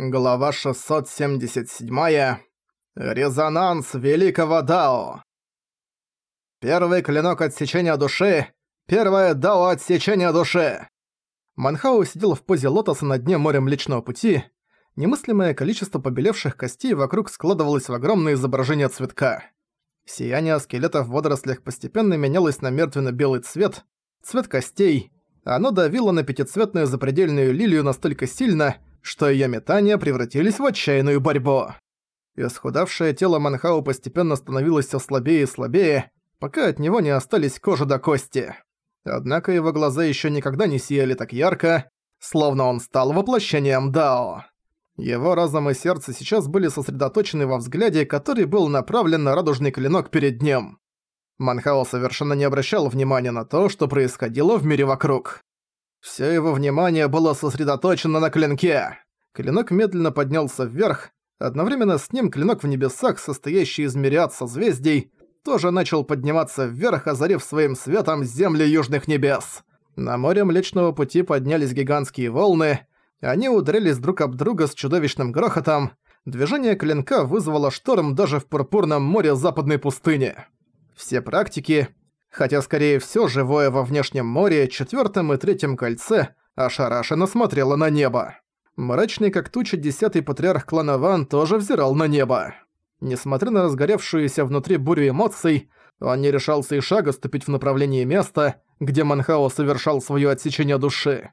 Глава 677. Резонанс Великого Дао. Первый клинок отсечения души. Первое Дао отсечения души. Манхау сидел в позе лотоса на дне моря Млечного Пути. Немыслимое количество побелевших костей вокруг складывалось в огромное изображение цветка. Сияние скелетов в водорослях постепенно менялось на мертвенно-белый цвет, цвет костей. Оно давило на пятицветную запредельную лилию настолько сильно, что её метания превратились в отчаянную борьбу. Исхудавшее тело Манхау постепенно становилось всё слабее и слабее, пока от него не остались кожа до кости. Однако его глаза ещё никогда не сияли так ярко, словно он стал воплощением Дао. Его разум и сердце сейчас были сосредоточены во взгляде, который был направлен на радужный клинок перед ним. Манхао совершенно не обращал внимания на то, что происходило в мире вокруг. Всё его внимание было сосредоточено на клинке. Клинок медленно поднялся вверх, одновременно с ним клинок в небесах, состоящий из мириад созвездий, тоже начал подниматься вверх, озарив своим светом земли южных небес. На море Млечного Пути поднялись гигантские волны, они ударились друг об друга с чудовищным грохотом, движение клинка вызвало шторм даже в пурпурном море западной пустыни. Все практики, хотя скорее всё живое во внешнем море, четвёртом и третьем кольце, ошарашенно смотрело на небо. Мрачный как туча десятый патриарх клана Ван тоже взирал на небо. Несмотря на разгоревшуюся внутри бурю эмоций, он не решался и шага ступить в направлении места, где Манхао совершал своё отсечение души.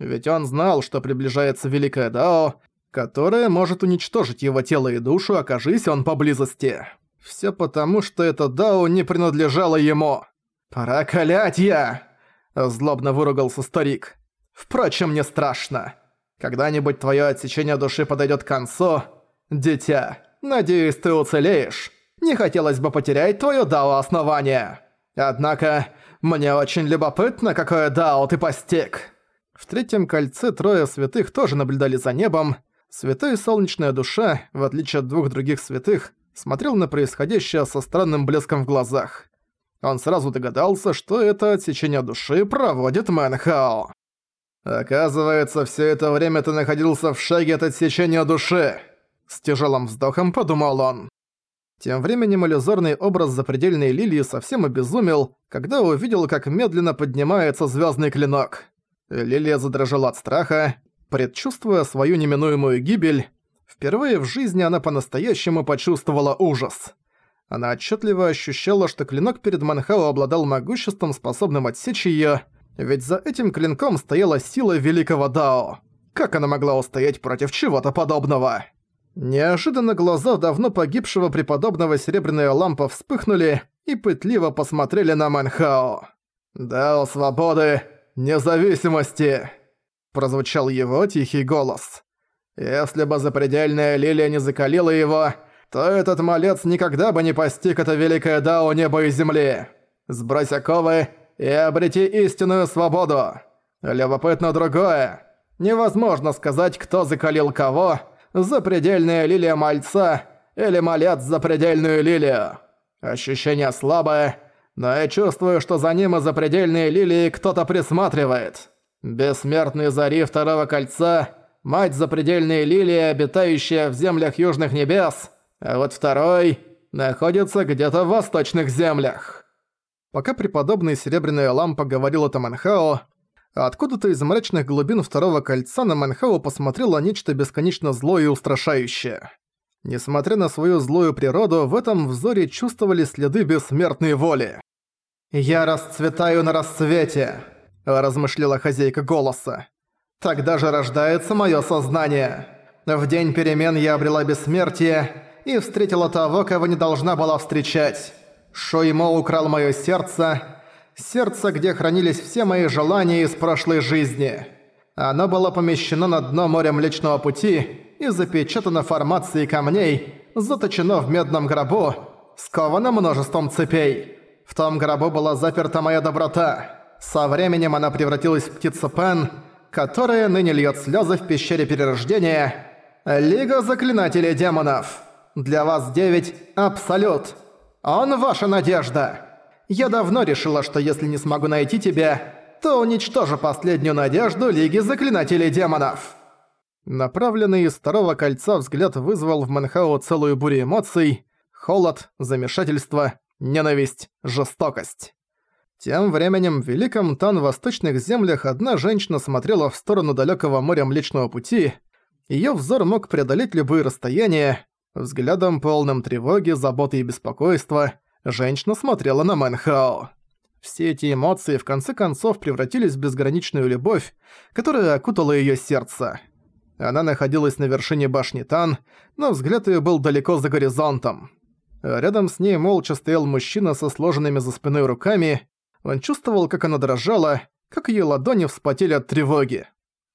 Ведь он знал, что приближается Великая Дао, которая может уничтожить его тело и душу, окажись он поблизости. Всё потому, что это Дао не принадлежало ему. «Проклятье!» – злобно выругался старик. «Впрочем, не страшно. Когда-нибудь твое отсечение души подойдет к концу. Дитя, надеюсь, ты уцелеешь. Не хотелось бы потерять твое Дао основание. Однако, мне очень любопытно, какое Дао ты постиг». В третьем кольце трое святых тоже наблюдали за небом. Святой Солнечная Душа, в отличие от двух других святых, смотрел на происходящее со странным блеском в глазах. Он сразу догадался, что это отсечение души проводит Мэнхао. «Оказывается, все это время ты находился в шаге от отсечения души!» С тяжелым вздохом подумал он. Тем временем иллюзорный образ запредельной лилии совсем обезумел, когда увидел, как медленно поднимается звездный клинок. Лилия задрожала от страха, предчувствуя свою неминуемую гибель. Впервые в жизни она по-настоящему почувствовала ужас. Она отчетливо ощущала, что клинок перед Манхао обладал могуществом, способным отсечь её, ведь за этим клинком стояла сила великого Дао. Как она могла устоять против чего-то подобного? Неожиданно глаза давно погибшего преподобного Серебряная Лампа вспыхнули и пытливо посмотрели на Манхао. «Дао свободы, независимости!» Прозвучал его тихий голос. «Если бы запредельная лилия не закалила его, то этот малец никогда бы не постиг это великое дао неба и земли. Сбрось оковы и обрети истинную свободу. Любопытно другое. Невозможно сказать, кто закалил кого, запредельная лилия мальца или малец запредельную лилию. Ощущение слабое, но я чувствую, что за ним и запредельные лилии кто-то присматривает. Бессмертный зари второго кольца, мать запредельной лилии, обитающая в землях южных небес — а вот второй находится где-то в восточных землях. Пока преподобный Серебряная Лампа говорил это Манхао, откуда-то из мрачных глубин второго кольца на Манхао посмотрело нечто бесконечно злое и устрашающее. Несмотря на свою злую природу, в этом взоре чувствовали следы бессмертной воли. «Я расцветаю на рассвете», – размышляла хозяйка голоса. «Тогда же рождается мое сознание. В день перемен я обрела бессмертие, и встретила того, кого не должна была встречать. Шоймо украл моё сердце, сердце, где хранились все мои желания из прошлой жизни. Оно было помещено на дно моря Млечного Пути и запечатано формацией камней, заточено в медном гробу, сковано множеством цепей. В том гробу была заперта моя доброта. Со временем она превратилась в птицу Пен, которая ныне льёт слёзы в пещере перерождения. Лига Заклинателей Демонов. Для вас девять – абсолют. Он ваша надежда. Я давно решила, что если не смогу найти тебя, то уничтожу последнюю надежду Лиги Заклинателей Демонов». Направленный из второго кольца взгляд вызвал в Манхао целую бурю эмоций. Холод, замешательство, ненависть, жестокость. Тем временем в Великом Тан-Восточных землях одна женщина смотрела в сторону далекого моря Млечного Пути. Ее взор мог преодолеть любые расстояния. Взглядом полным тревоги, заботы и беспокойства женщина смотрела на Мэнхао. Все эти эмоции в конце концов превратились в безграничную любовь, которая окутала ее сердце. Она находилась на вершине башни Тан, но взгляд ее был далеко за горизонтом. Рядом с ней молча стоял мужчина со сложенными за спиной руками. Он чувствовал, как она дрожала, как ее ладони вспотели от тревоги.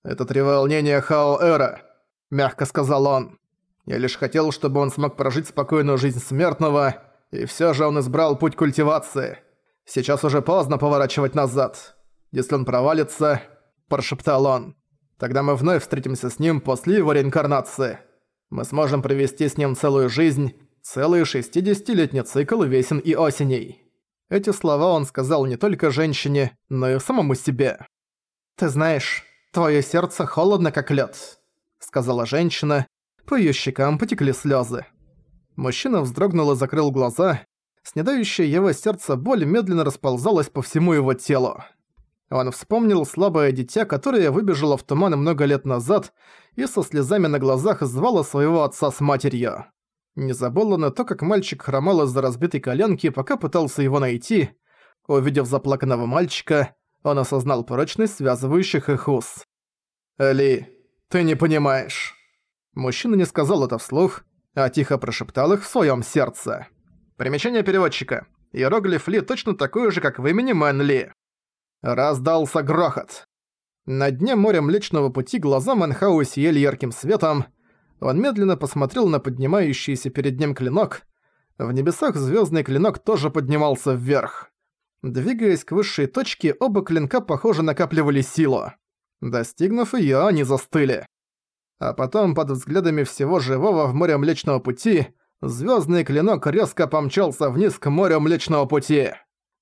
«Это треволнение Хао-Эра», — мягко сказал он. «Я лишь хотел, чтобы он смог прожить спокойную жизнь смертного, и все же он избрал путь культивации. Сейчас уже поздно поворачивать назад. Если он провалится, прошептал он, тогда мы вновь встретимся с ним после его реинкарнации. Мы сможем провести с ним целую жизнь, целый 60-летний цикл весен и осеней. Эти слова он сказал не только женщине, но и самому себе. «Ты знаешь, твое сердце холодно, как лед, сказала женщина, по ее щекам потекли слезы. Мужчина вздрогнул и закрыл глаза, снедающая его сердце боль медленно расползалась по всему его телу. Он вспомнил слабое дитя, которое выбежало в туман много лет назад и со слезами на глазах звало своего отца с матерью. Не забыл он и то, как мальчик хромал из-за разбитой коленки, пока пытался его найти. Увидев заплаканного мальчика, он осознал прочность связывающих их уз. «Эли, ты не понимаешь». Мужчина не сказал это вслух, а тихо прошептал их в своем сердце. Примечание переводчика. Иероглиф Ли точно такой же, как в имени Мэн Ли. Раздался грохот. На дне моря Млечного Пути глаза Мэнхау сияли ярким светом. Он медленно посмотрел на поднимающийся перед ним клинок. В небесах звездный клинок тоже поднимался вверх. Двигаясь к высшей точке, оба клинка, похоже, накапливали силу. Достигнув ее, они застыли. А потом, под взглядами всего живого в море Млечного Пути, звездный клинок резко помчался вниз к морю Млечного Пути.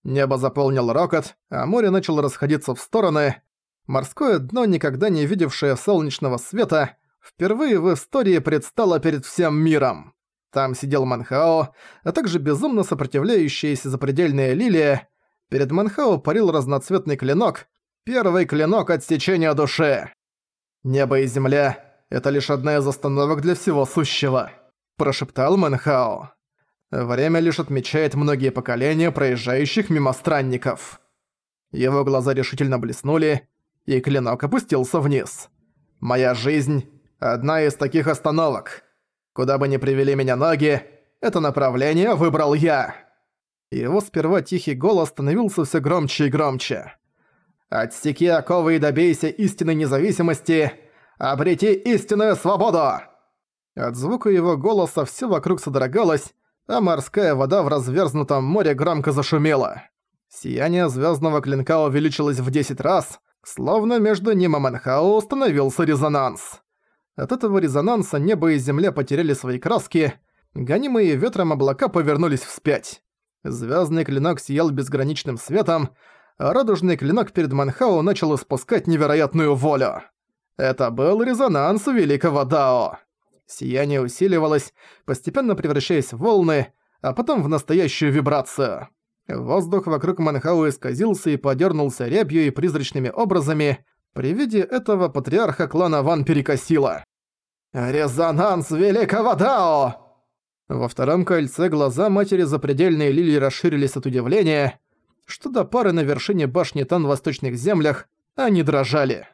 Небо заполнил рокот, а море начало расходиться в стороны. Морское дно, никогда не видевшее солнечного света, впервые в истории предстало перед всем миром. Там сидел Манхао, а также безумно сопротивляющаяся запредельная лилия. Перед Манхао парил разноцветный клинок, первый клинок отсечения души. Небо и земля это лишь одна из остановок для всего сущего», – прошептал Мэнхао. «Время лишь отмечает многие поколения проезжающих мимо странников». Его глаза решительно блеснули, и клинок опустился вниз. «Моя жизнь – одна из таких остановок. Куда бы ни привели меня ноги, это направление выбрал я». Его сперва тихий голос становился все громче и громче. «Отсеки оковы и добейся истинной независимости», Обрети истинную свободу!» От звука его голоса все вокруг содрогалось, а морская вода в разверзнутом море громко зашумела. Сияние звездного клинка увеличилось в 10 раз, словно между ним и Манхао установился резонанс. От этого резонанса небо и земля потеряли свои краски, гонимые ветром облака повернулись вспять. Звездный клинок сиял безграничным светом, а радужный клинок перед Манхао начал испускать невероятную волю. Это был резонанс великого Дао. Сияние усиливалось, постепенно превращаясь в волны, а потом в настоящую вибрацию. Воздух вокруг Манхау исказился и подернулся рябью и призрачными образами. При виде этого патриарха клана Ван перекосило. «Резонанс великого Дао!» Во втором кольце глаза матери запредельной лилии расширились от удивления. Что до пары на вершине башни Тан в восточных землях, они дрожали.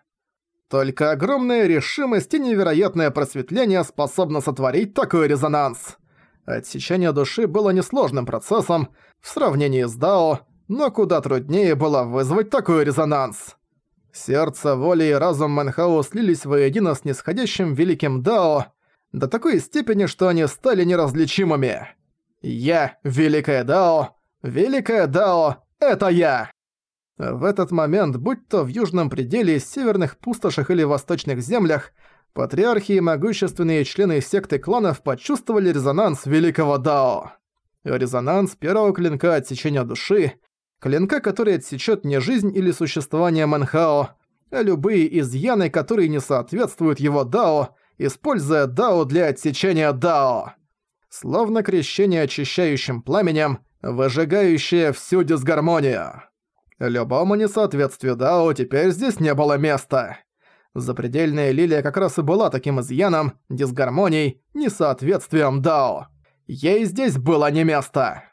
Только огромная решимость и невероятное просветление способны сотворить такой резонанс. Отсечение души было несложным процессом в сравнении с Дао, но куда труднее было вызвать такой резонанс. Сердце, воля и разум Манхао слились воедино с нисходящим великим Дао до такой степени, что они стали неразличимыми. «Я — Великое Дао! Великое Дао — это я!» В этот момент, будь то в южном пределе, северных пустошах или восточных землях, патриархи и могущественные члены секты кланов почувствовали резонанс великого Дао. Резонанс первого клинка отсечения души, клинка, который отсечет не жизнь или существование Манхао, а любые изъяны, которые не соответствуют его дао, используя дао для отсечения дао. Словно крещение очищающим пламенем, выжигающее всю дисгармонию. Любому несоответствию дао теперь здесь не было места. Запредельная лилия как раз и была таким изъяном, дисгармонией, несоответствием дао. Ей здесь было не место.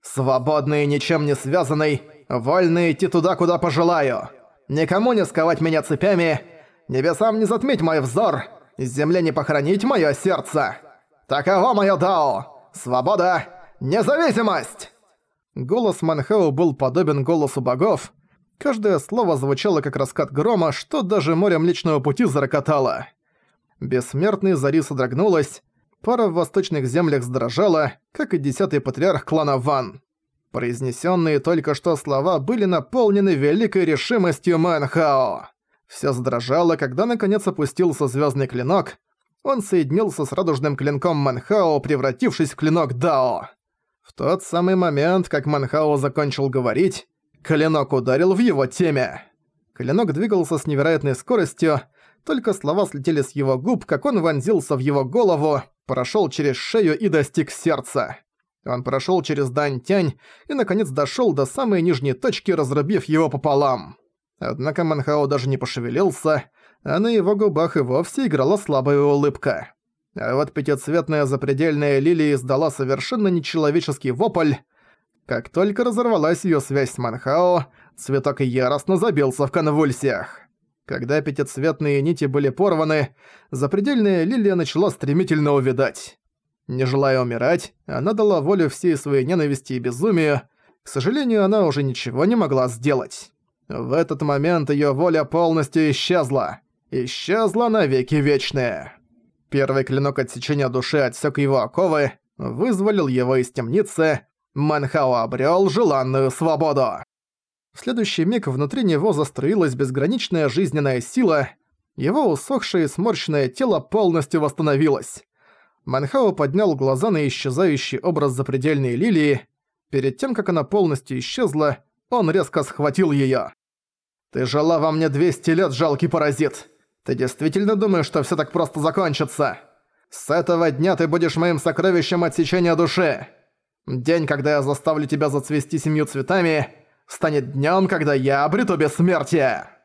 Свободный ничем не связанный, вольный идти туда, куда пожелаю. Никому не сковать меня цепями, небесам не затмить мой взор, земле не похоронить моё сердце. Таково моё дао. Свобода, независимость!» Голос Манхау был подобен голосу богов. Каждое слово звучало как раскат грома, что даже море Млечного Пути зарокотало. Бессмертный Зари содрогнулась, пара в восточных землях сдрожала, как и десятый патриарх клана Ван. Произнесенные только что слова были наполнены великой решимостью Мэнхао. Все задрожало, когда наконец опустился звездный клинок. Он соединился с радужным клинком Манхао, превратившись в клинок Дао. В тот самый момент, как Манхао закончил говорить, клинок ударил в его теме. Клинок двигался с невероятной скоростью, только слова слетели с его губ, как он вонзился в его голову, прошел через шею и достиг сердца. Он прошел через Дань-Тянь и, наконец, дошел до самой нижней точки, разрубив его пополам. Однако Манхао даже не пошевелился, а на его губах и вовсе играла слабая улыбка. А вот пятицветная запредельная лилия издала совершенно нечеловеческий вопль. Как только разорвалась её связь с Манхао, цветок яростно забился в конвульсиях. Когда пятицветные нити были порваны, запредельная лилия начала стремительно увядать. Не желая умирать, она дала волю всей своей ненависти и безумию. К сожалению, она уже ничего не могла сделать. В этот момент её воля полностью исчезла. Исчезла навеки вечная. Первый клинок отсечения души отсек его оковы, вызволил его из темницы. Манхао обрел желанную свободу. В следующий миг внутри него заструилась безграничная жизненная сила, его усохшее и сморщенное тело полностью восстановилось. Манхао поднял глаза на исчезающий образ запредельной лилии. Перед тем, как она полностью исчезла, он резко схватил её. «Ты жила во мне 200 лет, жалкий паразит! Ты действительно думаешь, что всё так просто закончится? С этого дня ты будешь моим сокровищем отсечения души! День, когда я заставлю тебя зацвести семью цветами, станет днём, когда я обрету бессмертие!»